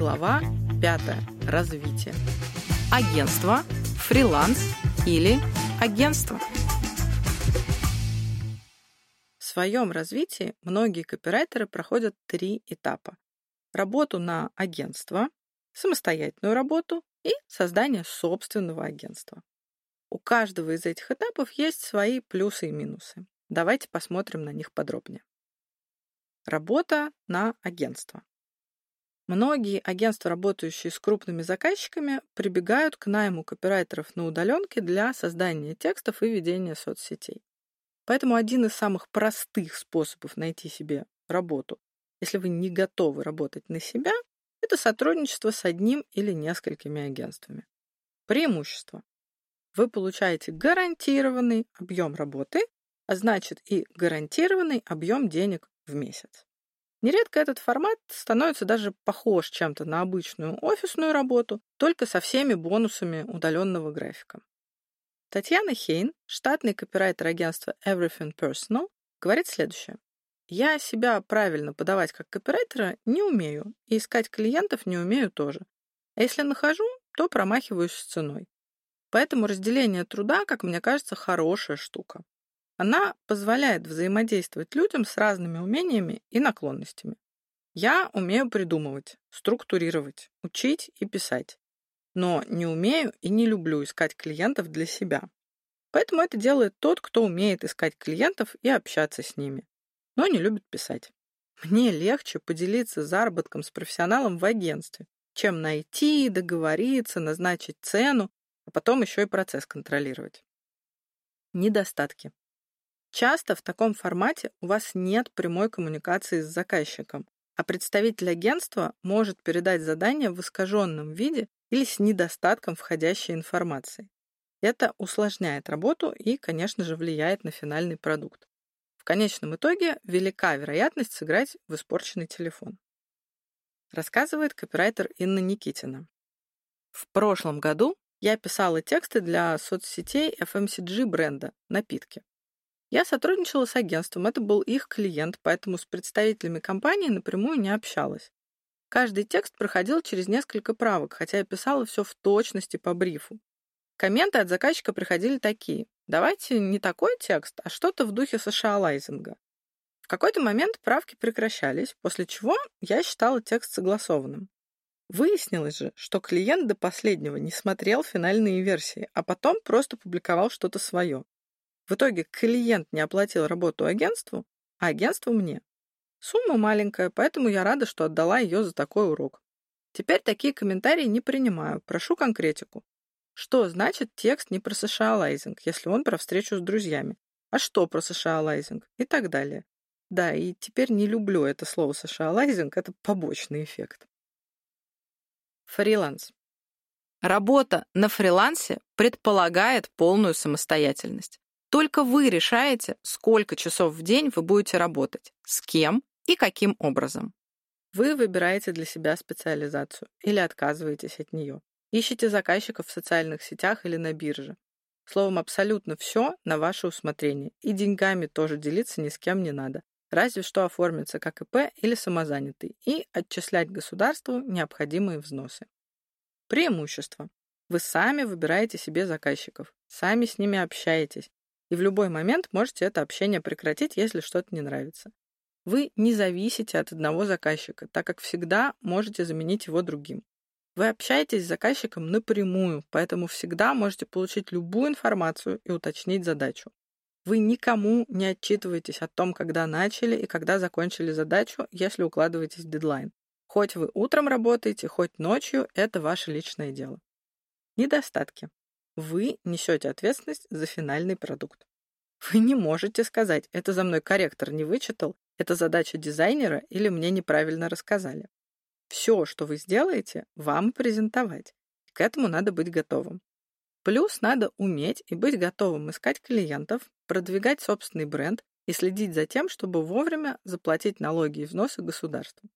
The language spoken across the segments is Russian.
Глава 5. Развитие. Агентство, фриланс или агентство. В своем развитии многие копирайтеры проходят три этапа. Работу на агентство, самостоятельную работу и создание собственного агентства. У каждого из этих этапов есть свои плюсы и минусы. Давайте посмотрим на них подробнее. Работа на агентство. Многие агентства, работающие с крупными заказчиками, прибегают к найму копирайтеров на удаленке для создания текстов и ведения соцсетей. Поэтому один из самых простых способов найти себе работу, если вы не готовы работать на себя, это сотрудничество с одним или несколькими агентствами. Преимущество. Вы получаете гарантированный объем работы, а значит и гарантированный объем денег в месяц. Нередко этот формат становится даже похож чем-то на обычную офисную работу, только со всеми бонусами удаленного графика. Татьяна Хейн, штатный копирайтер агентства Everything Personal, говорит следующее. Я себя правильно подавать как копирайтера не умею, и искать клиентов не умею тоже. А если нахожу, то промахиваюсь с ценой. Поэтому разделение труда, как мне кажется, хорошая штука. Она позволяет взаимодействовать людям с разными умениями и наклонностями. Я умею придумывать, структурировать, учить и писать. Но не умею и не люблю искать клиентов для себя. Поэтому это делает тот, кто умеет искать клиентов и общаться с ними, но не любит писать. Мне легче поделиться заработком с профессионалом в агентстве, чем найти, договориться, назначить цену, а потом еще и процесс контролировать. Недостатки. Часто в таком формате у вас нет прямой коммуникации с заказчиком, а представитель агентства может передать задание в искаженном виде или с недостатком входящей информации. Это усложняет работу и, конечно же, влияет на финальный продукт. В конечном итоге велика вероятность сыграть в испорченный телефон. Рассказывает копирайтер Инна Никитина. В прошлом году я писала тексты для соцсетей FMCG бренда «Напитки». Я сотрудничала с агентством, это был их клиент, поэтому с представителями компании напрямую не общалась. Каждый текст проходил через несколько правок, хотя я писала все в точности по брифу. Комменты от заказчика приходили такие. Давайте не такой текст, а что-то в духе США-лайзинга. В какой-то момент правки прекращались, после чего я считала текст согласованным. Выяснилось же, что клиент до последнего не смотрел финальные версии, а потом просто публиковал что-то свое. В итоге клиент не оплатил работу агентству, а агентство мне. Сумма маленькая, поэтому я рада, что отдала ее за такой урок. Теперь такие комментарии не принимаю, прошу конкретику. Что значит текст не про США-лайзинг, если он про встречу с друзьями? А что про США-лайзинг? И так далее. Да, и теперь не люблю это слово США-лайзинг, это побочный эффект. Фриланс. Работа на фрилансе предполагает полную самостоятельность. Только вы решаете, сколько часов в день вы будете работать, с кем и каким образом. Вы выбираете для себя специализацию или отказываетесь от нее. Ищите заказчиков в социальных сетях или на бирже. Словом, абсолютно все на ваше усмотрение. И деньгами тоже делиться ни с кем не надо. Разве что оформиться как ИП или самозанятый и отчислять государству необходимые взносы. Преимущество. Вы сами выбираете себе заказчиков, сами с ними общаетесь, и в любой момент можете это общение прекратить, если что-то не нравится. Вы не зависите от одного заказчика, так как всегда можете заменить его другим. Вы общаетесь с заказчиком напрямую, поэтому всегда можете получить любую информацию и уточнить задачу. Вы никому не отчитываетесь о том, когда начали и когда закончили задачу, если укладываетесь в дедлайн. Хоть вы утром работаете, хоть ночью, это ваше личное дело. Недостатки. Вы несете ответственность за финальный продукт. Вы не можете сказать, это за мной корректор не вычитал, это задача дизайнера или мне неправильно рассказали. Все, что вы сделаете, вам презентовать. К этому надо быть готовым. Плюс надо уметь и быть готовым искать клиентов, продвигать собственный бренд и следить за тем, чтобы вовремя заплатить налоги и взносы государству.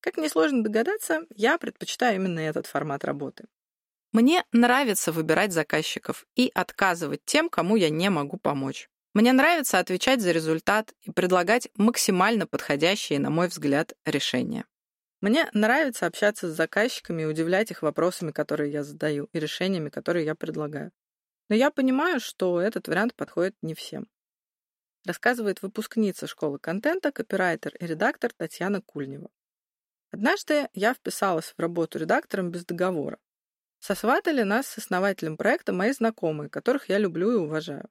Как несложно догадаться, я предпочитаю именно этот формат работы. Мне нравится выбирать заказчиков и отказывать тем, кому я не могу помочь. Мне нравится отвечать за результат и предлагать максимально подходящие, на мой взгляд, решения. Мне нравится общаться с заказчиками и удивлять их вопросами, которые я задаю, и решениями, которые я предлагаю. Но я понимаю, что этот вариант подходит не всем. Рассказывает выпускница школы контента, копирайтер и редактор Татьяна Кульнева. Однажды я вписалась в работу редактором без договора. Сосватали нас с основателем проекта мои знакомые, которых я люблю и уважаю.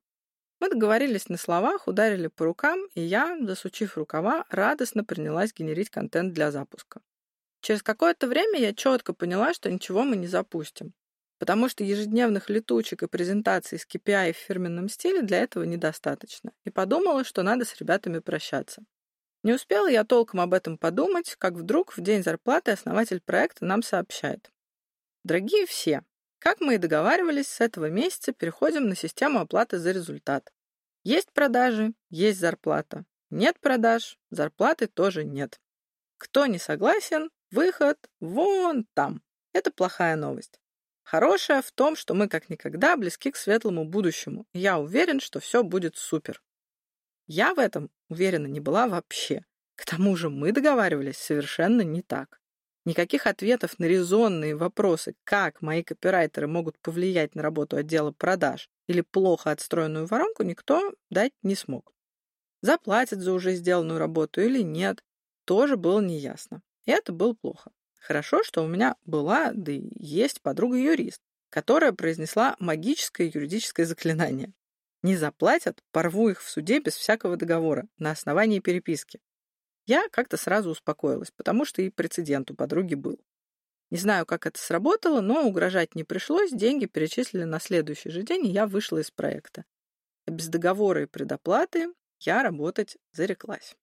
Мы договорились на словах, ударили по рукам, и я, засучив рукава, радостно принялась генерить контент для запуска. Через какое-то время я четко поняла, что ничего мы не запустим, потому что ежедневных летучек и презентаций с KPI в фирменном стиле для этого недостаточно, и подумала, что надо с ребятами прощаться. Не успела я толком об этом подумать, как вдруг в день зарплаты основатель проекта нам сообщает. Дорогие все, как мы и договаривались, с этого месяца переходим на систему оплаты за результат. Есть продажи, есть зарплата. Нет продаж, зарплаты тоже нет. Кто не согласен, выход вон там. Это плохая новость. Хорошая в том, что мы как никогда близки к светлому будущему. я уверен, что все будет супер. Я в этом уверена не была вообще. К тому же мы договаривались совершенно не так. Никаких ответов на резонные вопросы, как мои копирайтеры могут повлиять на работу отдела продаж или плохо отстроенную воронку, никто дать не смог. Заплатят за уже сделанную работу или нет, тоже было неясно. И это было плохо. Хорошо, что у меня была, да и есть подруга-юрист, которая произнесла магическое юридическое заклинание. Не заплатят, порву их в суде без всякого договора, на основании переписки. Я как-то сразу успокоилась, потому что и прецедент у подруги был. Не знаю, как это сработало, но угрожать не пришлось, деньги перечислили на следующий же день, и я вышла из проекта. А без договора и предоплаты я работать зареклась.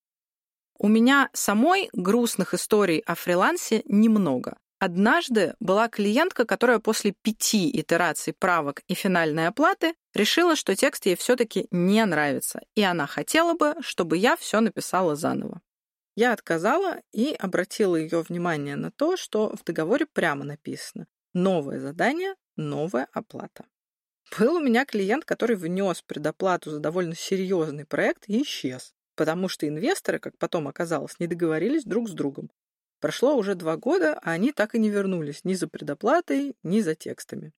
У меня самой грустных историй о фрилансе немного. Однажды была клиентка, которая после пяти итераций правок и финальной оплаты решила, что текст ей все-таки не нравится, и она хотела бы, чтобы я все написала заново. Я отказала и обратила ее внимание на то, что в договоре прямо написано «Новое задание, новая оплата». Был у меня клиент, который внес предоплату за довольно серьезный проект и исчез, потому что инвесторы, как потом оказалось, не договорились друг с другом. Прошло уже два года, а они так и не вернулись ни за предоплатой, ни за текстами.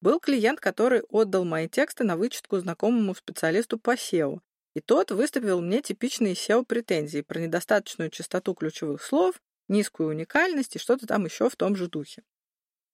Был клиент, который отдал мои тексты на вычетку знакомому специалисту по SEO, и тот выставил мне типичные SEO-претензии про недостаточную частоту ключевых слов, низкую уникальность и что-то там еще в том же духе.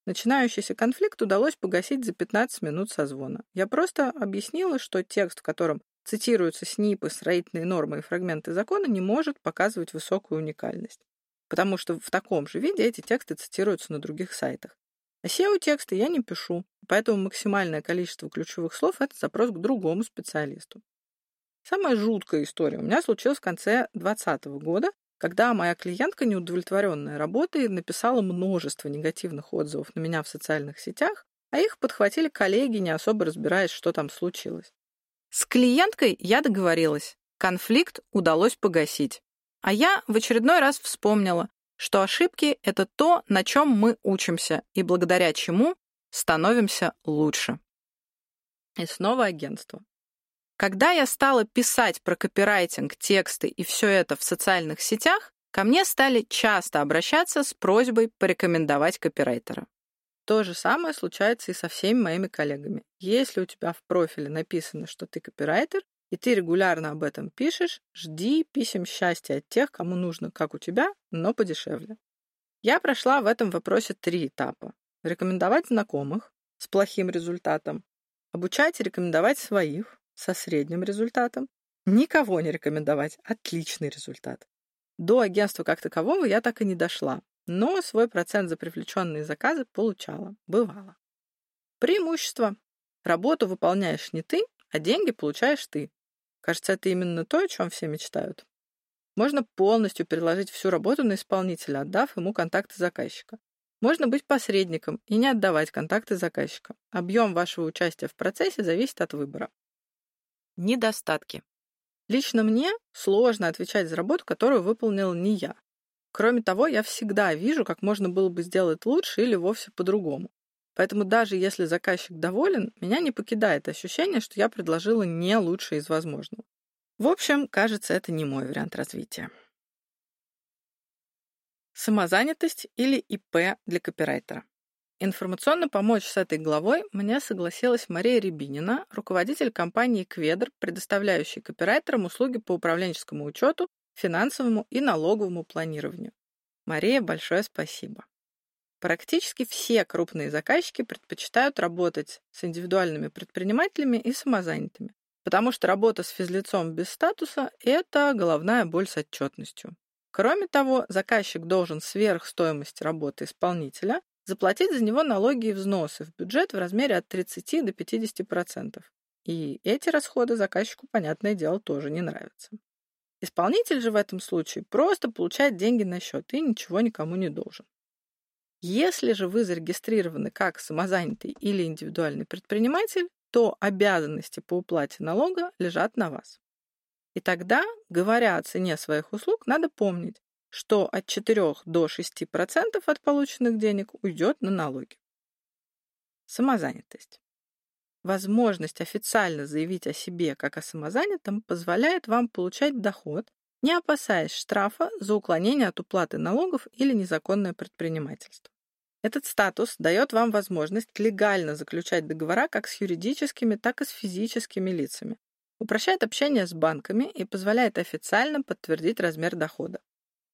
Начинающийся конфликт удалось погасить за 15 минут созвона. Я просто объяснила, что текст, в котором цитируются СНИПы, строительные нормы и фрагменты закона, не может показывать высокую уникальность, потому что в таком же виде эти тексты цитируются на других сайтах. А SEO-тексты я не пишу, поэтому максимальное количество ключевых слов — это запрос к другому специалисту. Самая жуткая история у меня случилась в конце 2020 года, когда моя клиентка, неудовлетворенная работой, написала множество негативных отзывов на меня в социальных сетях, а их подхватили коллеги, не особо разбираясь, что там случилось. С клиенткой я договорилась. Конфликт удалось погасить. А я в очередной раз вспомнила, что ошибки — это то, на чем мы учимся, и благодаря чему становимся лучше. И снова агентство. Когда я стала писать про копирайтинг, тексты и все это в социальных сетях, ко мне стали часто обращаться с просьбой порекомендовать копирайтера. То же самое случается и со всеми моими коллегами. Если у тебя в профиле написано, что ты копирайтер, и ты регулярно об этом пишешь, жди писем счастья от тех, кому нужно, как у тебя, но подешевле. Я прошла в этом вопросе три этапа. Рекомендовать знакомых с плохим результатом, обучать и рекомендовать своих, со средним результатом. Никого не рекомендовать. Отличный результат. До агентства как такового я так и не дошла, но свой процент за привлеченные заказы получала. Бывало. Преимущество. Работу выполняешь не ты, а деньги получаешь ты. Кажется, это именно то, о чем все мечтают. Можно полностью переложить всю работу на исполнителя, отдав ему контакты заказчика. Можно быть посредником и не отдавать контакты заказчика. Объем вашего участия в процессе зависит от выбора. Недостатки. Лично мне сложно отвечать за работу, которую выполнил не я. Кроме того, я всегда вижу, как можно было бы сделать лучше или вовсе по-другому. Поэтому даже если заказчик доволен, меня не покидает ощущение, что я предложила не лучшее из возможного. В общем, кажется, это не мой вариант развития. Самозанятость или ИП для копирайтера. Информационно помочь с этой главой мне согласилась Мария Рябинина, руководитель компании «Кведр», предоставляющей копирайтерам услуги по управленческому учету, финансовому и налоговому планированию. Мария, большое спасибо. Практически все крупные заказчики предпочитают работать с индивидуальными предпринимателями и самозанятыми, потому что работа с физлицом без статуса – это головная боль с отчетностью. Кроме того, заказчик должен сверх стоимости работы исполнителя заплатить за него налоги и взносы в бюджет в размере от 30 до 50%. И эти расходы заказчику, понятное дело, тоже не нравятся. Исполнитель же в этом случае просто получает деньги на счет и ничего никому не должен. Если же вы зарегистрированы как самозанятый или индивидуальный предприниматель, то обязанности по уплате налога лежат на вас. И тогда, говоря о цене своих услуг, надо помнить, что от 4 до 6% от полученных денег уйдет на налоги. Самозанятость. Возможность официально заявить о себе как о самозанятом позволяет вам получать доход, не опасаясь штрафа за уклонение от уплаты налогов или незаконное предпринимательство. Этот статус дает вам возможность легально заключать договора как с юридическими, так и с физическими лицами, упрощает общение с банками и позволяет официально подтвердить размер дохода.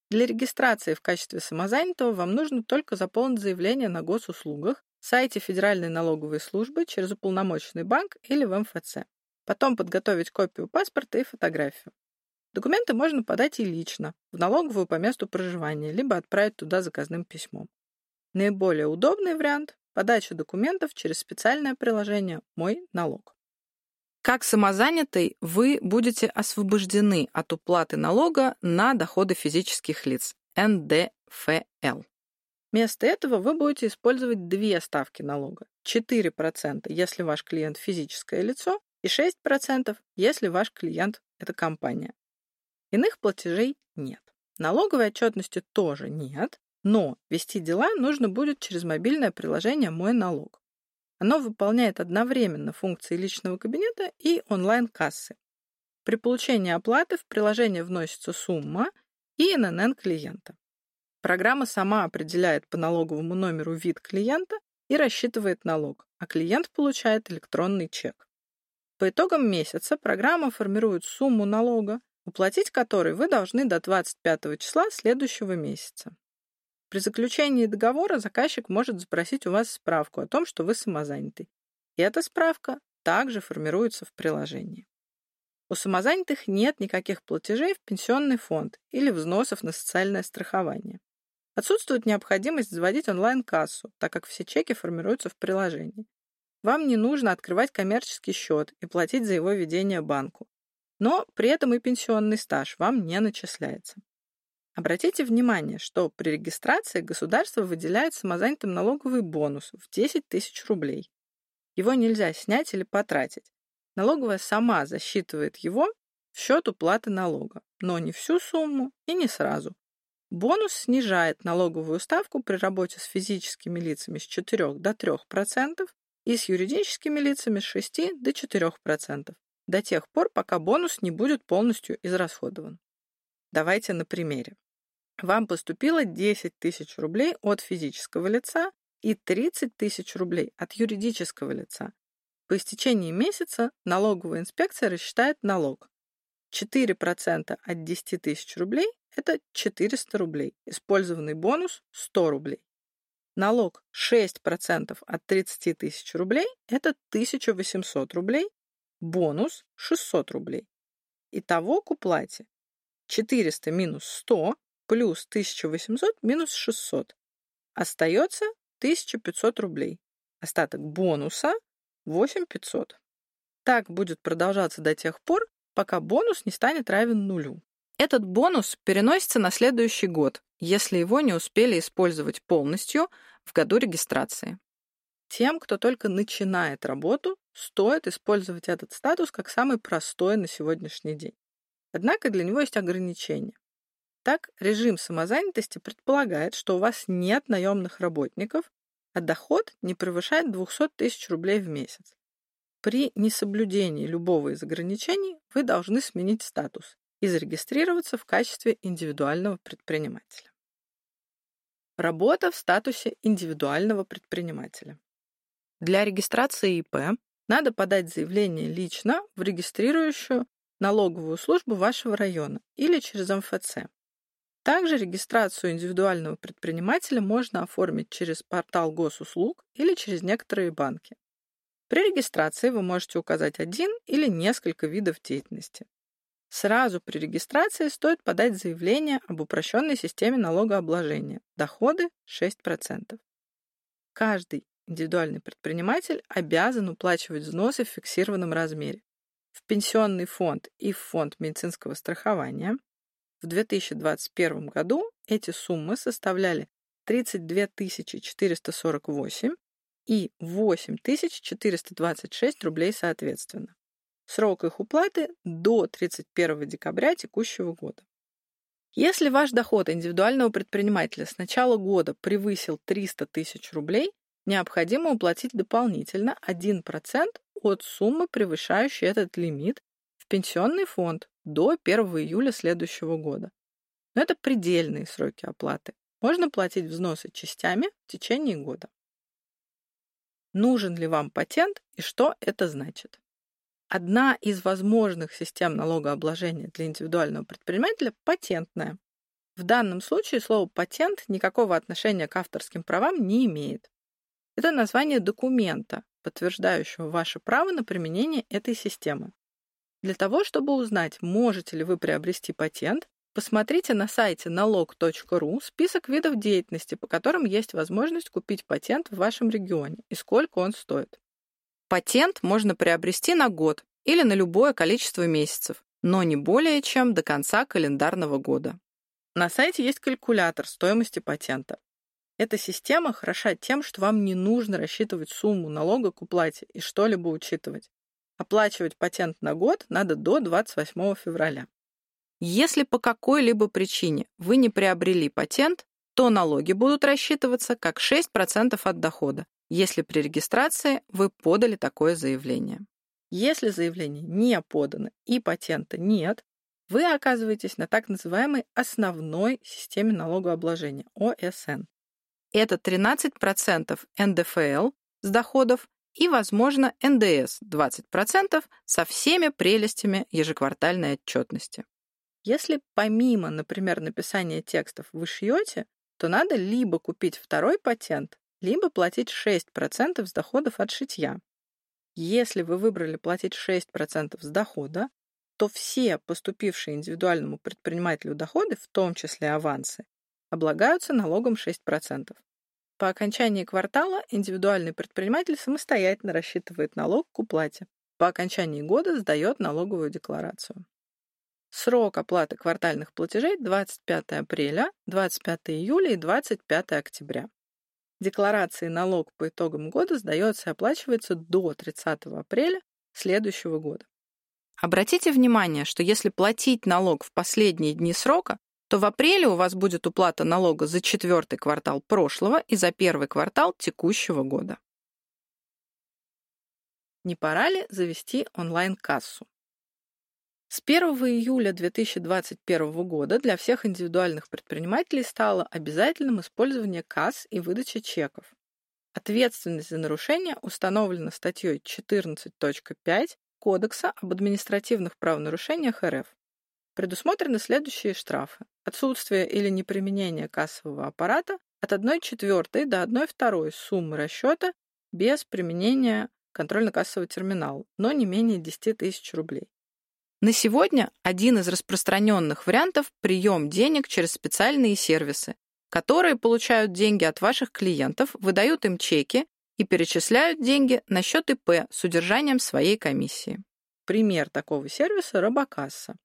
Для регистрации в качестве самозанятого вам нужно только заполнить заявление на госуслугах, сайте Федеральной налоговой службы через уполномоченный банк или в МФЦ. Потом подготовить копию паспорта и фотографию. Документы можно подать и лично, в налоговую по месту проживания, либо отправить туда заказным письмом. Наиболее удобный вариант – подача документов через специальное приложение «Мой налог». Как самозанятый вы будете освобождены от уплаты налога на доходы физических лиц НДФЛ. Вместо этого вы будете использовать две ставки налога. 4%, если ваш клиент физическое лицо, и 6%, если ваш клиент – это компания. Иных платежей нет. Налоговой отчетности тоже нет, но вести дела нужно будет через мобильное приложение «Мой налог». Оно выполняет одновременно функции личного кабинета и онлайн-кассы. При получении оплаты в приложение вносится сумма и ННН клиента. Программа сама определяет по налоговому номеру вид клиента и рассчитывает налог, а клиент получает электронный чек. По итогам месяца программа формирует сумму налога, уплатить который вы должны до 25 числа следующего месяца. При заключении договора заказчик может запросить у вас справку о том, что вы самозанятый. И эта справка также формируется в приложении. У самозанятых нет никаких платежей в пенсионный фонд или взносов на социальное страхование. Отсутствует необходимость заводить онлайн-кассу, так как все чеки формируются в приложении. Вам не нужно открывать коммерческий счет и платить за его ведение банку. Но при этом и пенсионный стаж вам не начисляется. Обратите внимание, что при регистрации государство выделяет самозанятым налоговый бонус в 10 тысяч рублей. Его нельзя снять или потратить. Налоговая сама засчитывает его в счет уплаты налога, но не всю сумму и не сразу. Бонус снижает налоговую ставку при работе с физическими лицами с 4 до 3% и с юридическими лицами с 6 до 4%, до тех пор, пока бонус не будет полностью израсходован. Давайте на примере вам поступило 10 тысяч рублей от физического лица и 30 тысяч рублей от юридического лица. По истечении месяца налоговая инспекция рассчитает налог. 4% от 10 тысяч рублей – это 400 рублей. Использованный бонус – 100 рублей. Налог 6% от 30 тысяч рублей – это 1800 рублей. Бонус – 600 рублей. Итого к уплате 400 минус 100 плюс 1800 минус 600. Остается 1500 рублей. Остаток бонуса 8500. Так будет продолжаться до тех пор, пока бонус не станет равен нулю. Этот бонус переносится на следующий год, если его не успели использовать полностью в году регистрации. Тем, кто только начинает работу, стоит использовать этот статус как самый простой на сегодняшний день. Однако для него есть ограничения. Так, режим самозанятости предполагает, что у вас нет наемных работников, а доход не превышает 200 тысяч рублей в месяц. При несоблюдении любого из ограничений вы должны сменить статус и зарегистрироваться в качестве индивидуального предпринимателя. Работа в статусе индивидуального предпринимателя. Для регистрации ИП надо подать заявление лично в регистрирующую налоговую службу вашего района или через МФЦ. Также регистрацию индивидуального предпринимателя можно оформить через портал госуслуг или через некоторые банки. При регистрации вы можете указать один или несколько видов деятельности. Сразу при регистрации стоит подать заявление об упрощенной системе налогообложения. Доходы 6%. Каждый индивидуальный предприниматель обязан уплачивать взносы в фиксированном размере в пенсионный фонд и в фонд медицинского страхования. В 2021 году эти суммы составляли 32 448 и 8 426 рублей соответственно. Срок их уплаты до 31 декабря текущего года. Если ваш доход индивидуального предпринимателя с начала года превысил 300 тысяч рублей, необходимо уплатить дополнительно 1% от суммы, превышающей этот лимит, в пенсионный фонд до 1 июля следующего года. Но это предельные сроки оплаты. Можно платить взносы частями в течение года. Нужен ли вам патент и что это значит? Одна из возможных систем налогообложения для индивидуального предпринимателя – патентная. В данном случае слово «патент» никакого отношения к авторским правам не имеет. Это название документа, подтверждающего ваше право на применение этой системы. Для того, чтобы узнать, можете ли вы приобрести патент, посмотрите на сайте налог.ру список видов деятельности, по которым есть возможность купить патент в вашем регионе и сколько он стоит. Патент можно приобрести на год или на любое количество месяцев, но не более чем до конца календарного года. На сайте есть калькулятор стоимости патента. Эта система хороша тем, что вам не нужно рассчитывать сумму налога к уплате и что-либо учитывать. Оплачивать патент на год надо до 28 февраля. Если по какой-либо причине вы не приобрели патент, то налоги будут рассчитываться как 6% от дохода, если при регистрации вы подали такое заявление. Если заявление не подано и патента нет, вы оказываетесь на так называемой основной системе налогообложения – ОСН. Это 13% НДФЛ с доходов и, возможно, НДС 20% со всеми прелестями ежеквартальной отчетности. Если помимо, например, написания текстов вы шьете, то надо либо купить второй патент, либо платить 6% с доходов от шитья. Если вы выбрали платить 6% с дохода, то все поступившие индивидуальному предпринимателю доходы, в том числе авансы, облагаются налогом 6%. По окончании квартала индивидуальный предприниматель самостоятельно рассчитывает налог к уплате. По окончании года сдает налоговую декларацию. Срок оплаты квартальных платежей 25 апреля, 25 июля и 25 октября. Декларации налог по итогам года сдается и оплачивается до 30 апреля следующего года. Обратите внимание, что если платить налог в последние дни срока, то в апреле у вас будет уплата налога за четвертый квартал прошлого и за первый квартал текущего года. Не пора ли завести онлайн-кассу? С 1 июля 2021 года для всех индивидуальных предпринимателей стало обязательным использование касс и выдача чеков. Ответственность за нарушение установлена статьей 14.5 Кодекса об административных правонарушениях РФ. Предусмотрены следующие штрафы. Отсутствие или неприменение кассового аппарата от 1 четвертой до 1 второй суммы расчета без применения контрольно-кассового терминала, но не менее 10 тысяч рублей. На сегодня один из распространенных вариантов – прием денег через специальные сервисы, которые получают деньги от ваших клиентов, выдают им чеки и перечисляют деньги на счет ИП с удержанием своей комиссии. Пример такого сервиса – Робокасса.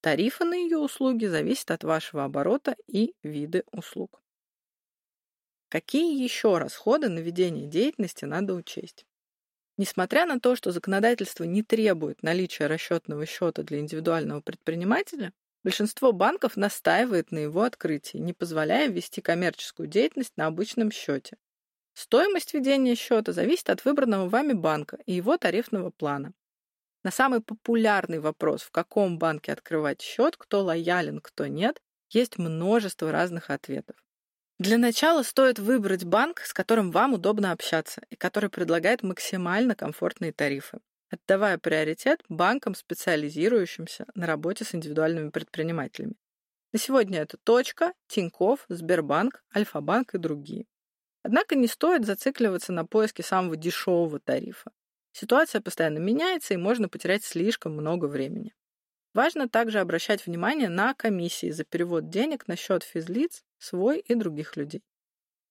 Тарифы на ее услуги зависят от вашего оборота и виды услуг. Какие еще расходы на ведение деятельности надо учесть? Несмотря на то, что законодательство не требует наличия расчетного счета для индивидуального предпринимателя, большинство банков настаивает на его открытии, не позволяя вести коммерческую деятельность на обычном счете. Стоимость ведения счета зависит от выбранного вами банка и его тарифного плана. На самый популярный вопрос, в каком банке открывать счет, кто лоялен, кто нет, есть множество разных ответов. Для начала стоит выбрать банк, с которым вам удобно общаться и который предлагает максимально комфортные тарифы, отдавая приоритет банкам, специализирующимся на работе с индивидуальными предпринимателями. На сегодня это Точка, Тинькофф, Сбербанк, Альфа-банк и другие. Однако не стоит зацикливаться на поиске самого дешевого тарифа. Ситуация постоянно меняется, и можно потерять слишком много времени. Важно также обращать внимание на комиссии за перевод денег на счет физлиц, свой и других людей.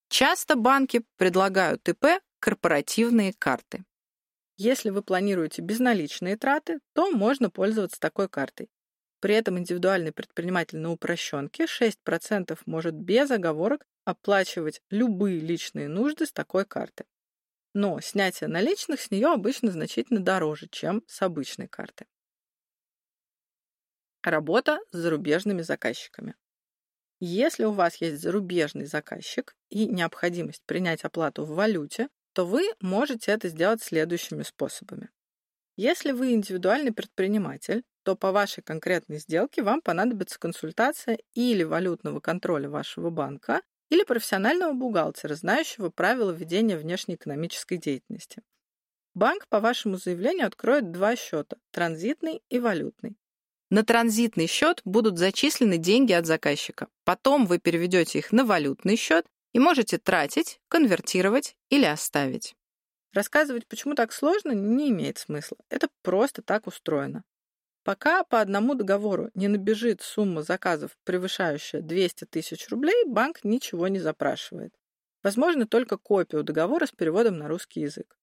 Часто банки предлагают ИП корпоративные карты. Если вы планируете безналичные траты, то можно пользоваться такой картой. При этом индивидуальный предприниматель на упрощенке 6% может без оговорок оплачивать любые личные нужды с такой карты. Но снятие наличных с нее обычно значительно дороже, чем с обычной карты. Работа с зарубежными заказчиками. Если у вас есть зарубежный заказчик и необходимость принять оплату в валюте, то вы можете это сделать следующими способами. Если вы индивидуальный предприниматель, то по вашей конкретной сделке вам понадобится консультация или валютного контроля вашего банка, или профессионального бухгалтера, знающего правила ведения внешнеэкономической деятельности. Банк по вашему заявлению откроет два счета – транзитный и валютный. На транзитный счет будут зачислены деньги от заказчика. Потом вы переведете их на валютный счет и можете тратить, конвертировать или оставить. Рассказывать, почему так сложно, не имеет смысла. Это просто так устроено. Пока по одному договору не набежит сумма заказов, превышающая 200 тысяч рублей, банк ничего не запрашивает. Возможно только копию договора с переводом на русский язык.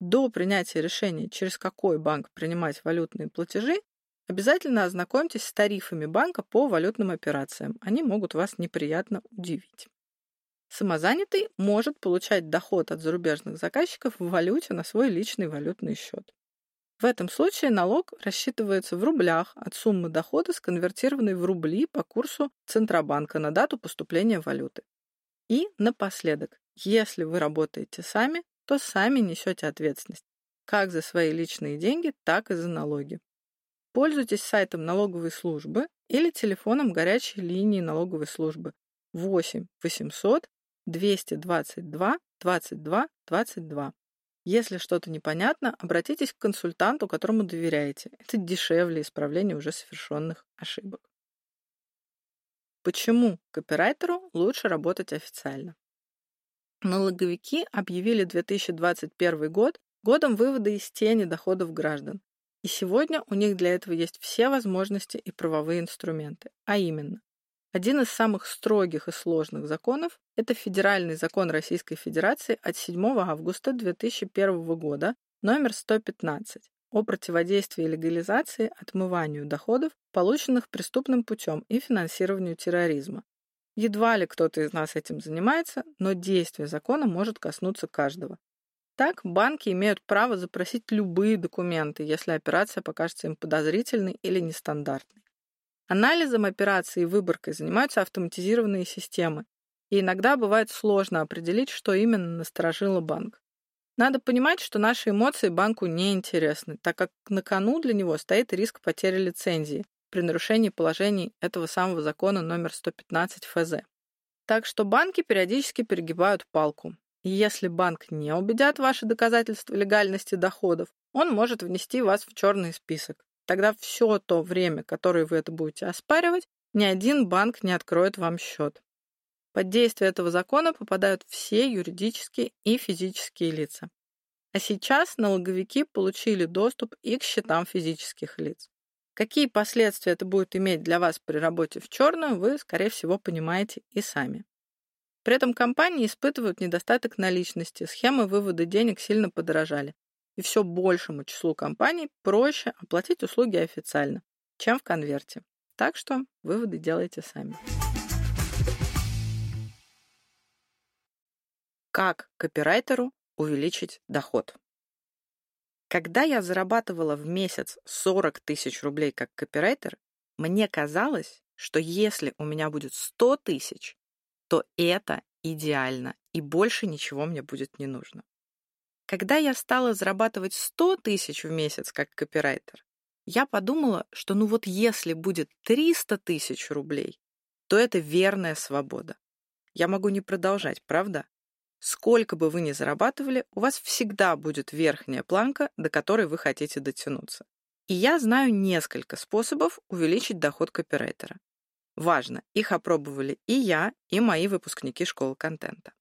До принятия решения, через какой банк принимать валютные платежи, Обязательно ознакомьтесь с тарифами банка по валютным операциям. Они могут вас неприятно удивить. Самозанятый может получать доход от зарубежных заказчиков в валюте на свой личный валютный счет. В этом случае налог рассчитывается в рублях от суммы дохода, сконвертированной в рубли по курсу Центробанка на дату поступления валюты. И напоследок, если вы работаете сами, то сами несете ответственность как за свои личные деньги, так и за налоги. Пользуйтесь сайтом налоговой службы или телефоном горячей линии налоговой службы 8 800 222 22 22. Если что-то непонятно, обратитесь к консультанту, которому доверяете. Это дешевле исправления уже совершенных ошибок. Почему копирайтеру лучше работать официально? Налоговики объявили 2021 год годом вывода из тени доходов граждан. И сегодня у них для этого есть все возможности и правовые инструменты. А именно, один из самых строгих и сложных законов – это Федеральный закон Российской Федерации от 7 августа 2001 года, номер 115, о противодействии легализации, отмыванию доходов, полученных преступным путем и финансированию терроризма. Едва ли кто-то из нас этим занимается, но действие закона может коснуться каждого. Так, банки имеют право запросить любые документы, если операция покажется им подозрительной или нестандартной. Анализом операции и выборкой занимаются автоматизированные системы, и иногда бывает сложно определить, что именно насторожило банк. Надо понимать, что наши эмоции банку не интересны, так как на кону для него стоит риск потери лицензии при нарушении положений этого самого закона номер 115 ФЗ. Так что банки периодически перегибают палку. И если банк не убедят ваши доказательства легальности доходов, он может внести вас в черный список. Тогда все то время, которое вы это будете оспаривать, ни один банк не откроет вам счет. Под действие этого закона попадают все юридические и физические лица. А сейчас налоговики получили доступ и к счетам физических лиц. Какие последствия это будет иметь для вас при работе в черную, вы, скорее всего, понимаете и сами. При этом компании испытывают недостаток наличности, схемы вывода денег сильно подорожали, и все большему числу компаний проще оплатить услуги официально, чем в конверте. Так что выводы делайте сами. Как копирайтеру увеличить доход? Когда я зарабатывала в месяц 40 тысяч рублей как копирайтер, мне казалось, что если у меня будет 100 тысяч, то это идеально, и больше ничего мне будет не нужно. Когда я стала зарабатывать 100 тысяч в месяц как копирайтер, я подумала, что ну вот если будет 300 тысяч рублей, то это верная свобода. я могу не продолжать, правда? Сколько бы вы ни зарабатывали, у вас всегда будет верхняя планка, до которой вы хотите дотянуться. И я знаю несколько способов увеличить доход копирайтера. Важно, их опробовали и я, и мои выпускники школы контента.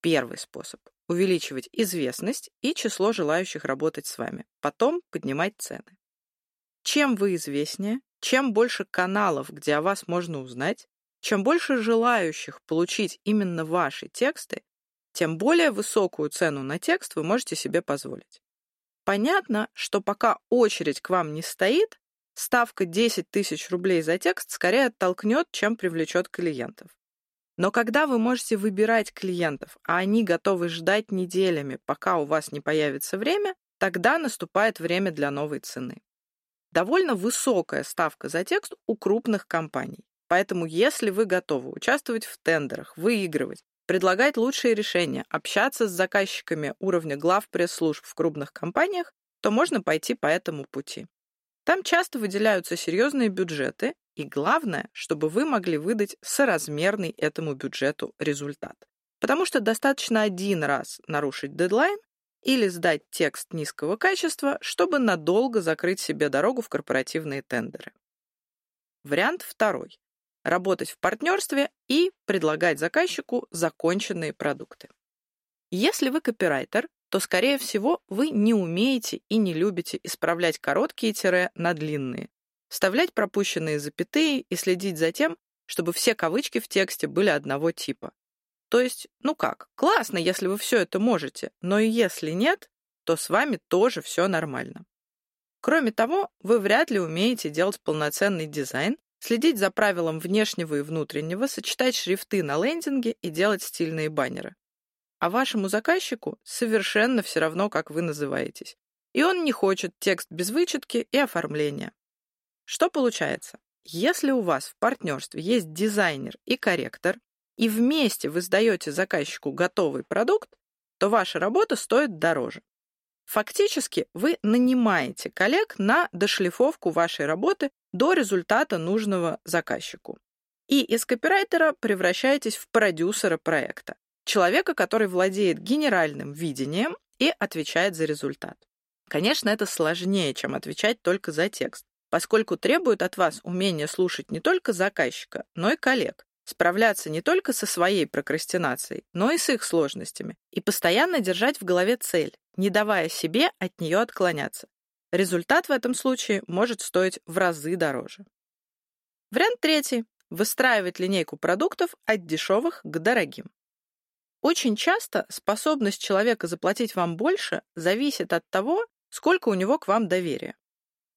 Первый способ — увеличивать известность и число желающих работать с вами, потом поднимать цены. Чем вы известнее, чем больше каналов, где о вас можно узнать, чем больше желающих получить именно ваши тексты, тем более высокую цену на текст вы можете себе позволить. Понятно, что пока очередь к вам не стоит, ставка 10 тысяч рублей за текст скорее оттолкнет, чем привлечет клиентов. Но когда вы можете выбирать клиентов, а они готовы ждать неделями, пока у вас не появится время, тогда наступает время для новой цены. Довольно высокая ставка за текст у крупных компаний. Поэтому если вы готовы участвовать в тендерах, выигрывать, предлагать лучшие решения, общаться с заказчиками уровня глав пресс-служб в крупных компаниях, то можно пойти по этому пути. Там часто выделяются серьезные бюджеты, и главное, чтобы вы могли выдать соразмерный этому бюджету результат. Потому что достаточно один раз нарушить дедлайн или сдать текст низкого качества, чтобы надолго закрыть себе дорогу в корпоративные тендеры. Вариант второй – работать в партнерстве и предлагать заказчику законченные продукты. Если вы копирайтер, то, скорее всего, вы не умеете и не любите исправлять короткие тире на длинные, вставлять пропущенные запятые и следить за тем, чтобы все кавычки в тексте были одного типа. То есть, ну как, классно, если вы все это можете, но и если нет, то с вами тоже все нормально. Кроме того, вы вряд ли умеете делать полноценный дизайн, следить за правилом внешнего и внутреннего, сочетать шрифты на лендинге и делать стильные баннеры. А вашему заказчику совершенно все равно, как вы называетесь. И он не хочет текст без вычетки и оформления. Что получается? Если у вас в партнерстве есть дизайнер и корректор, и вместе вы сдаете заказчику готовый продукт, то ваша работа стоит дороже. Фактически вы нанимаете коллег на дошлифовку вашей работы до результата нужного заказчику. И из копирайтера превращаетесь в продюсера проекта, человека, который владеет генеральным видением и отвечает за результат. Конечно, это сложнее, чем отвечать только за текст поскольку требует от вас умения слушать не только заказчика, но и коллег, справляться не только со своей прокрастинацией, но и с их сложностями, и постоянно держать в голове цель, не давая себе от нее отклоняться. Результат в этом случае может стоить в разы дороже. Вариант третий – выстраивать линейку продуктов от дешевых к дорогим. Очень часто способность человека заплатить вам больше зависит от того, сколько у него к вам доверия.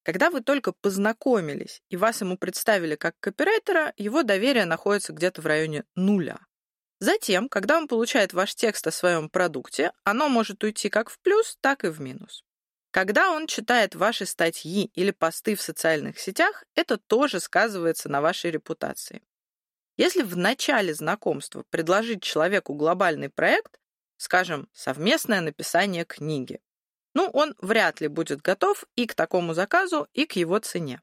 Когда вы только познакомились и вас ему представили как копирайтера, его доверие находится где-то в районе нуля. Затем, когда он получает ваш текст о своем продукте, оно может уйти как в плюс, так и в минус. Когда он читает ваши статьи или посты в социальных сетях, это тоже сказывается на вашей репутации. Если в начале знакомства предложить человеку глобальный проект, скажем, совместное написание книги, ну, он вряд ли будет готов и к такому заказу, и к его цене.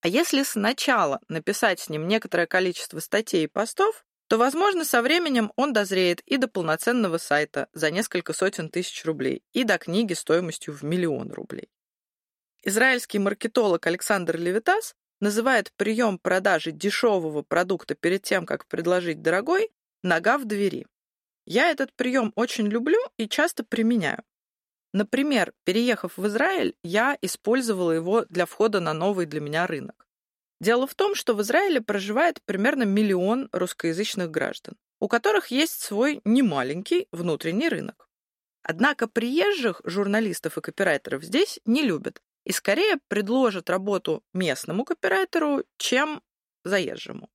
А если сначала написать с ним некоторое количество статей и постов, то, возможно, со временем он дозреет и до полноценного сайта за несколько сотен тысяч рублей, и до книги стоимостью в миллион рублей. Израильский маркетолог Александр Левитас называет прием продажи дешевого продукта перед тем, как предложить дорогой, нога в двери. Я этот прием очень люблю и часто применяю. Например, переехав в Израиль, я использовала его для входа на новый для меня рынок. Дело в том, что в Израиле проживает примерно миллион русскоязычных граждан, у которых есть свой немаленький внутренний рынок. Однако приезжих журналистов и копирайтеров здесь не любят и скорее предложат работу местному копирайтеру, чем заезжему.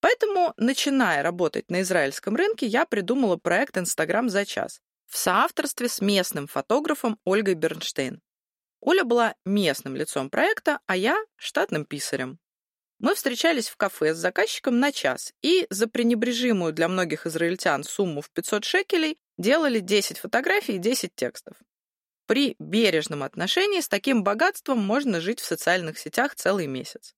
Поэтому, начиная работать на израильском рынке, я придумала проект «Инстаграм за час», в соавторстве с местным фотографом Ольгой Бернштейн. Оля была местным лицом проекта, а я — штатным писарем. Мы встречались в кафе с заказчиком на час и за пренебрежимую для многих израильтян сумму в 500 шекелей делали 10 фотографий и 10 текстов. При бережном отношении с таким богатством можно жить в социальных сетях целый месяц.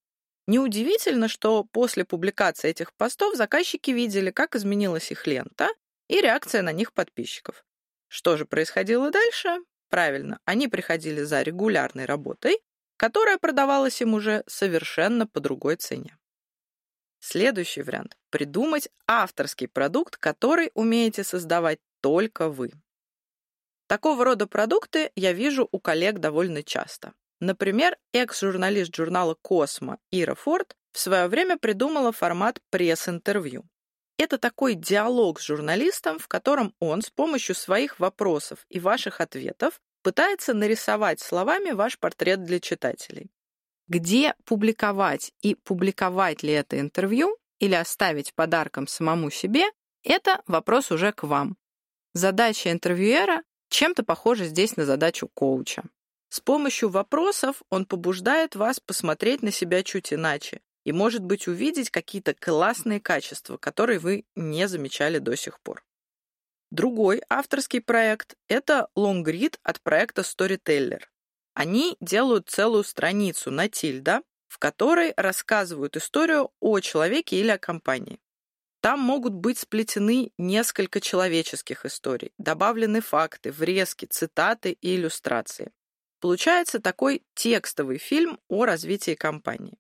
Неудивительно, что после публикации этих постов заказчики видели, как изменилась их лента и реакция на них подписчиков. Что же происходило дальше? Правильно, они приходили за регулярной работой, которая продавалась им уже совершенно по другой цене. Следующий вариант – придумать авторский продукт, который умеете создавать только вы. Такого рода продукты я вижу у коллег довольно часто. Например, экс-журналист журнала «Космо» Ира Форд в свое время придумала формат пресс-интервью. Это такой диалог с журналистом, в котором он с помощью своих вопросов и ваших ответов пытается нарисовать словами ваш портрет для читателей. Где публиковать и публиковать ли это интервью или оставить подарком самому себе – это вопрос уже к вам. Задача интервьюера чем-то похожа здесь на задачу коуча. С помощью вопросов он побуждает вас посмотреть на себя чуть иначе и, может быть, увидеть какие-то классные качества, которые вы не замечали до сих пор. Другой авторский проект — это лонгрид от проекта Storyteller. Они делают целую страницу на тильда, в которой рассказывают историю о человеке или о компании. Там могут быть сплетены несколько человеческих историй, добавлены факты, врезки, цитаты и иллюстрации. Получается такой текстовый фильм о развитии компании.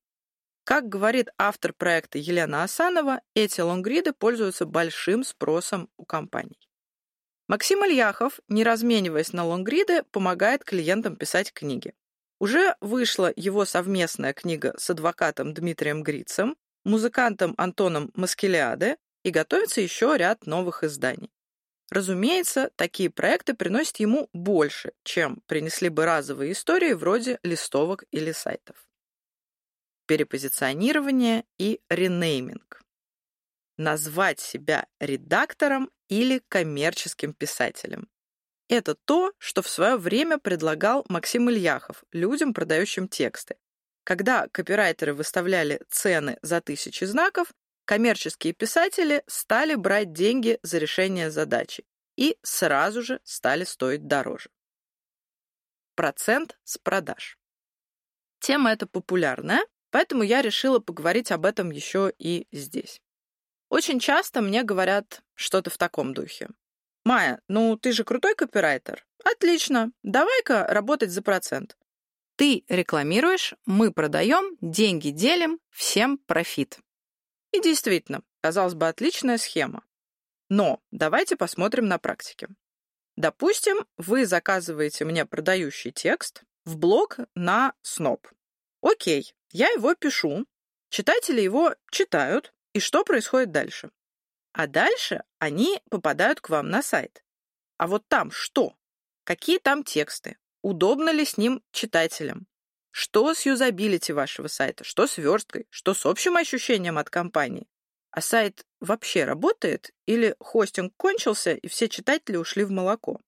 Как говорит автор проекта Елена Асанова, эти лонгриды пользуются большим спросом у компаний. Максим Ильяхов, не размениваясь на лонгриды, помогает клиентам писать книги. Уже вышла его совместная книга с адвокатом Дмитрием Грицем, музыкантом Антоном Маскелиаде и готовится еще ряд новых изданий. Разумеется, такие проекты приносят ему больше, чем принесли бы разовые истории вроде листовок или сайтов. Перепозиционирование и ренейминг. Назвать себя редактором или коммерческим писателем. Это то, что в свое время предлагал Максим Ильяхов людям, продающим тексты. Когда копирайтеры выставляли цены за тысячи знаков, коммерческие писатели стали брать деньги за решение задачи и сразу же стали стоить дороже. Процент с продаж. Тема эта популярная, поэтому я решила поговорить об этом еще и здесь. Очень часто мне говорят что-то в таком духе. «Майя, ну ты же крутой копирайтер. Отлично, давай-ка работать за процент. Ты рекламируешь, мы продаем, деньги делим, всем профит. И действительно, казалось бы, отличная схема. Но давайте посмотрим на практике. Допустим, вы заказываете мне продающий текст в блог на СНОП. Окей, я его пишу, читатели его читают, и что происходит дальше? А дальше они попадают к вам на сайт. А вот там что? Какие там тексты? Удобно ли с ним читателям? Что с юзабилити вашего сайта? Что с версткой? Что с общим ощущением от компании? А сайт вообще работает или хостинг кончился и все читатели ушли в молоко?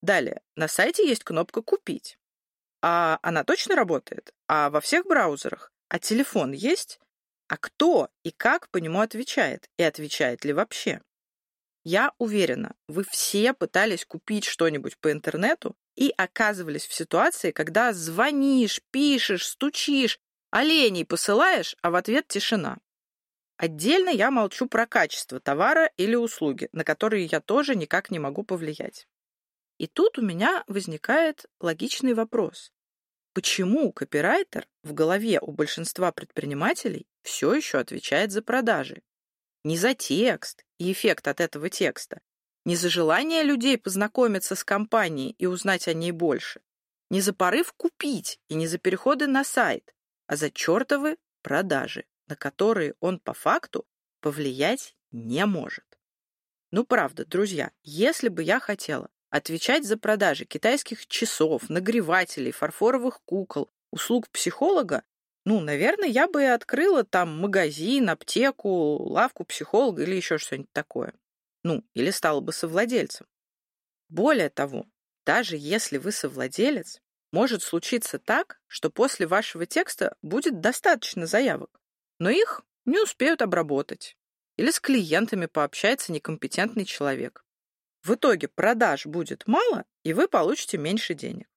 Далее, на сайте есть кнопка «Купить». А она точно работает? А во всех браузерах? А телефон есть? А кто и как по нему отвечает? И отвечает ли вообще? Я уверена, вы все пытались купить что-нибудь по интернету и оказывались в ситуации, когда звонишь, пишешь, стучишь, оленей посылаешь, а в ответ тишина. Отдельно я молчу про качество товара или услуги, на которые я тоже никак не могу повлиять. И тут у меня возникает логичный вопрос. Почему копирайтер в голове у большинства предпринимателей все еще отвечает за продажи? Не за текст и эффект от этого текста, не за желание людей познакомиться с компанией и узнать о ней больше, не за порыв купить и не за переходы на сайт, а за чертовы продажи, на которые он по факту повлиять не может. Ну правда, друзья, если бы я хотела отвечать за продажи китайских часов, нагревателей, фарфоровых кукол, услуг психолога, ну, наверное, я бы и открыла там магазин, аптеку, лавку психолога или еще что-нибудь такое. Ну, или стала бы совладельцем. Более того, даже если вы совладелец, может случиться так, что после вашего текста будет достаточно заявок, но их не успеют обработать. Или с клиентами пообщается некомпетентный человек. В итоге продаж будет мало, и вы получите меньше денег.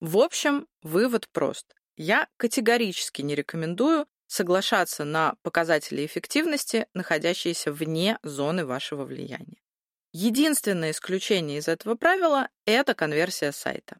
В общем, вывод прост. Я категорически не рекомендую соглашаться на показатели эффективности, находящиеся вне зоны вашего влияния. Единственное исключение из этого правила – это конверсия сайта.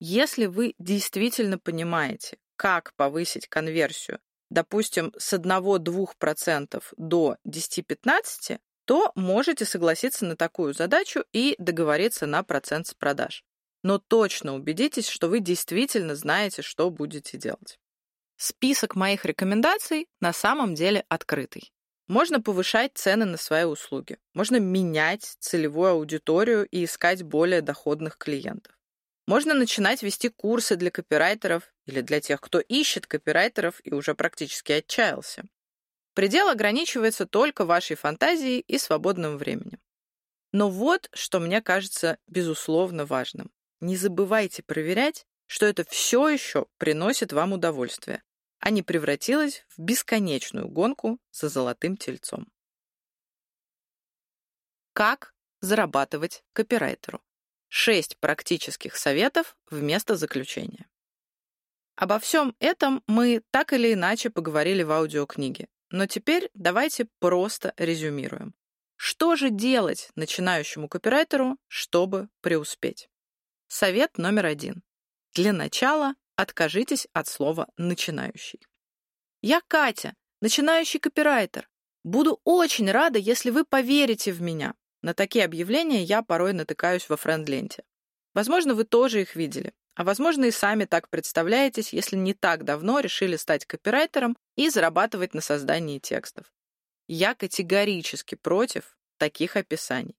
Если вы действительно понимаете, как повысить конверсию, допустим, с 1-2% до 10-15%, то можете согласиться на такую задачу и договориться на процент с продаж. Но точно убедитесь, что вы действительно знаете, что будете делать. Список моих рекомендаций на самом деле открытый. Можно повышать цены на свои услуги, можно менять целевую аудиторию и искать более доходных клиентов. Можно начинать вести курсы для копирайтеров или для тех, кто ищет копирайтеров и уже практически отчаялся. Предел ограничивается только вашей фантазией и свободным временем. Но вот, что мне кажется безусловно важным. Не забывайте проверять, что это все еще приносит вам удовольствие, а не превратилось в бесконечную гонку за золотым тельцом. Как зарабатывать копирайтеру? Шесть практических советов вместо заключения. Обо всем этом мы так или иначе поговорили в аудиокниге, но теперь давайте просто резюмируем. Что же делать начинающему копирайтеру, чтобы преуспеть? Совет номер один. Для начала откажитесь от слова «начинающий». Я Катя, начинающий копирайтер. Буду очень рада, если вы поверите в меня. На такие объявления я порой натыкаюсь во френд-ленте. Возможно, вы тоже их видели. А возможно, и сами так представляетесь, если не так давно решили стать копирайтером и зарабатывать на создании текстов. Я категорически против таких описаний.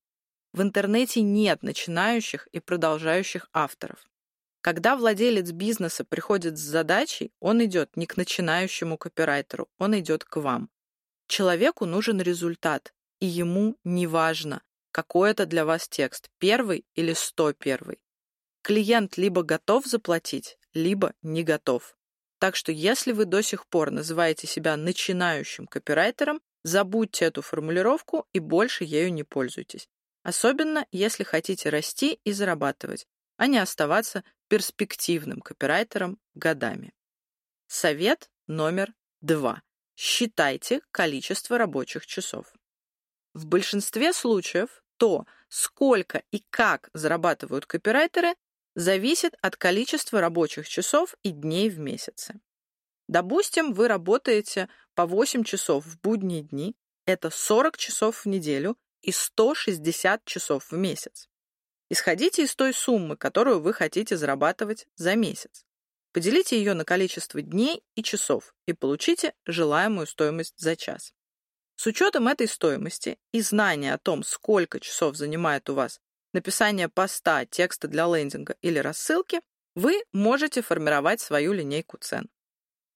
В интернете нет начинающих и продолжающих авторов. Когда владелец бизнеса приходит с задачей, он идет не к начинающему копирайтеру, он идет к вам. Человеку нужен результат, и ему не важно, какой это для вас текст, первый или сто первый. Клиент либо готов заплатить, либо не готов. Так что если вы до сих пор называете себя начинающим копирайтером, забудьте эту формулировку и больше ею не пользуйтесь. Особенно, если хотите расти и зарабатывать, а не оставаться перспективным копирайтером годами. Совет номер два. Считайте количество рабочих часов. В большинстве случаев то, сколько и как зарабатывают копирайтеры, зависит от количества рабочих часов и дней в месяце. Допустим, вы работаете по 8 часов в будние дни, это 40 часов в неделю и 160 часов в месяц. Исходите из той суммы, которую вы хотите зарабатывать за месяц. Поделите ее на количество дней и часов и получите желаемую стоимость за час. С учетом этой стоимости и знания о том, сколько часов занимает у вас написание поста, текста для лендинга или рассылки, вы можете формировать свою линейку цен.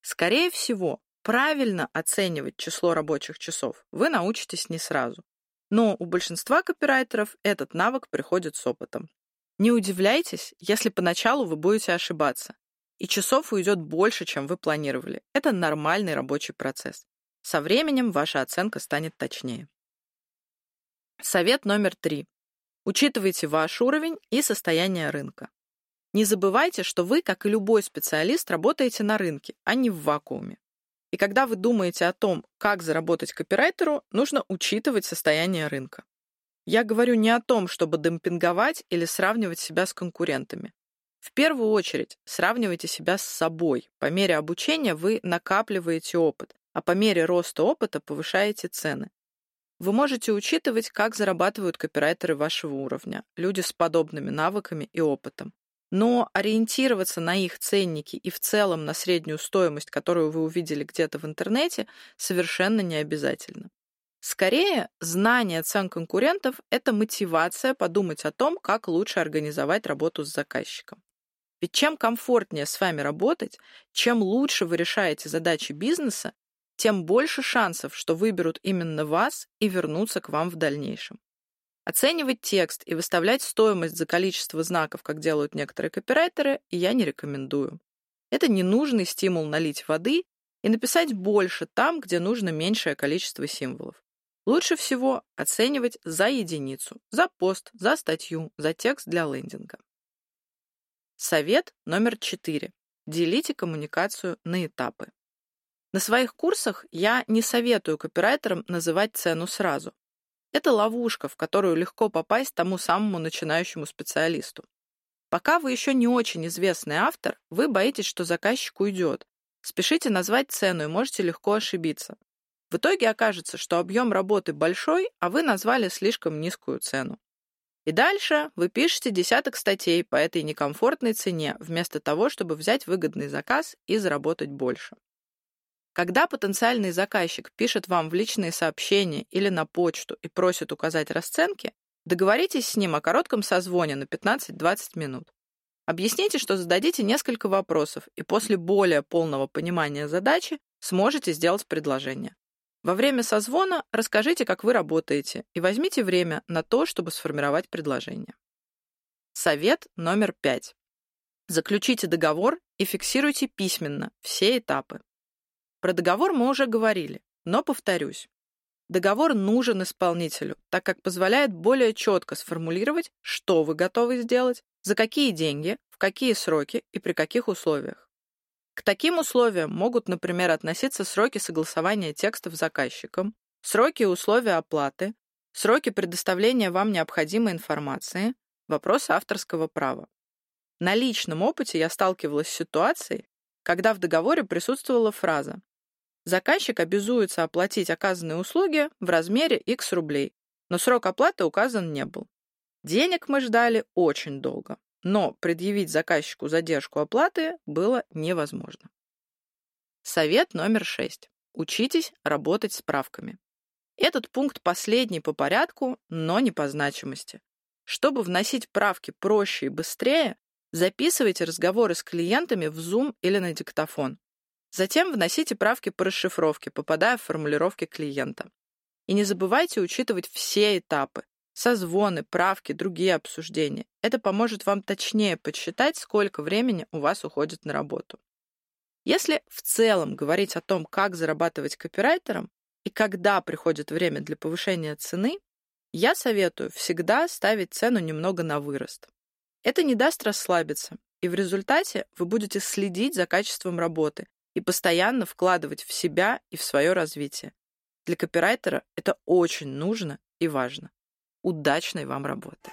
Скорее всего, правильно оценивать число рабочих часов вы научитесь не сразу. Но у большинства копирайтеров этот навык приходит с опытом. Не удивляйтесь, если поначалу вы будете ошибаться, и часов уйдет больше, чем вы планировали. Это нормальный рабочий процесс. Со временем ваша оценка станет точнее. Совет номер три. Учитывайте ваш уровень и состояние рынка. Не забывайте, что вы, как и любой специалист, работаете на рынке, а не в вакууме. И когда вы думаете о том, как заработать копирайтеру, нужно учитывать состояние рынка. Я говорю не о том, чтобы демпинговать или сравнивать себя с конкурентами. В первую очередь сравнивайте себя с собой. По мере обучения вы накапливаете опыт, а по мере роста опыта повышаете цены. Вы можете учитывать, как зарабатывают копирайтеры вашего уровня, люди с подобными навыками и опытом. Но ориентироваться на их ценники и в целом на среднюю стоимость, которую вы увидели где-то в интернете, совершенно не обязательно. Скорее, знание цен конкурентов – это мотивация подумать о том, как лучше организовать работу с заказчиком. Ведь чем комфортнее с вами работать, чем лучше вы решаете задачи бизнеса, тем больше шансов, что выберут именно вас и вернутся к вам в дальнейшем. Оценивать текст и выставлять стоимость за количество знаков, как делают некоторые копирайтеры, я не рекомендую. Это ненужный стимул налить воды и написать больше там, где нужно меньшее количество символов. Лучше всего оценивать за единицу, за пост, за статью, за текст для лендинга. Совет номер четыре. Делите коммуникацию на этапы. На своих курсах я не советую копирайтерам называть цену сразу. Это ловушка, в которую легко попасть тому самому начинающему специалисту. Пока вы еще не очень известный автор, вы боитесь, что заказчик уйдет. Спешите назвать цену и можете легко ошибиться. В итоге окажется, что объем работы большой, а вы назвали слишком низкую цену. И дальше вы пишете десяток статей по этой некомфортной цене, вместо того, чтобы взять выгодный заказ и заработать больше. Когда потенциальный заказчик пишет вам в личные сообщения или на почту и просит указать расценки, договоритесь с ним о коротком созвоне на 15-20 минут. Объясните, что зададите несколько вопросов и после более полного понимания задачи сможете сделать предложение. Во время созвона расскажите, как вы работаете, и возьмите время на то, чтобы сформировать предложение. Совет номер пять. Заключите договор и фиксируйте письменно все этапы. Про договор мы уже говорили, но повторюсь. Договор нужен исполнителю, так как позволяет более четко сформулировать, что вы готовы сделать, за какие деньги, в какие сроки и при каких условиях. К таким условиям могут, например, относиться сроки согласования текстов заказчиком, сроки и условия оплаты, сроки предоставления вам необходимой информации, вопрос авторского права. На личном опыте я сталкивалась с ситуацией, когда в договоре присутствовала фраза Заказчик обязуется оплатить оказанные услуги в размере X рублей, но срок оплаты указан не был. Денег мы ждали очень долго, но предъявить заказчику задержку оплаты было невозможно. Совет номер 6. Учитесь работать с правками. Этот пункт последний по порядку, но не по значимости. Чтобы вносить правки проще и быстрее, записывайте разговоры с клиентами в Zoom или на диктофон. Затем вносите правки по расшифровке, попадая в формулировки клиента. И не забывайте учитывать все этапы. Созвоны, правки, другие обсуждения. Это поможет вам точнее подсчитать, сколько времени у вас уходит на работу. Если в целом говорить о том, как зарабатывать копирайтером и когда приходит время для повышения цены, я советую всегда ставить цену немного на вырост. Это не даст расслабиться, и в результате вы будете следить за качеством работы и постоянно вкладывать в себя и в свое развитие. Для копирайтера это очень нужно и важно. Удачной вам работы!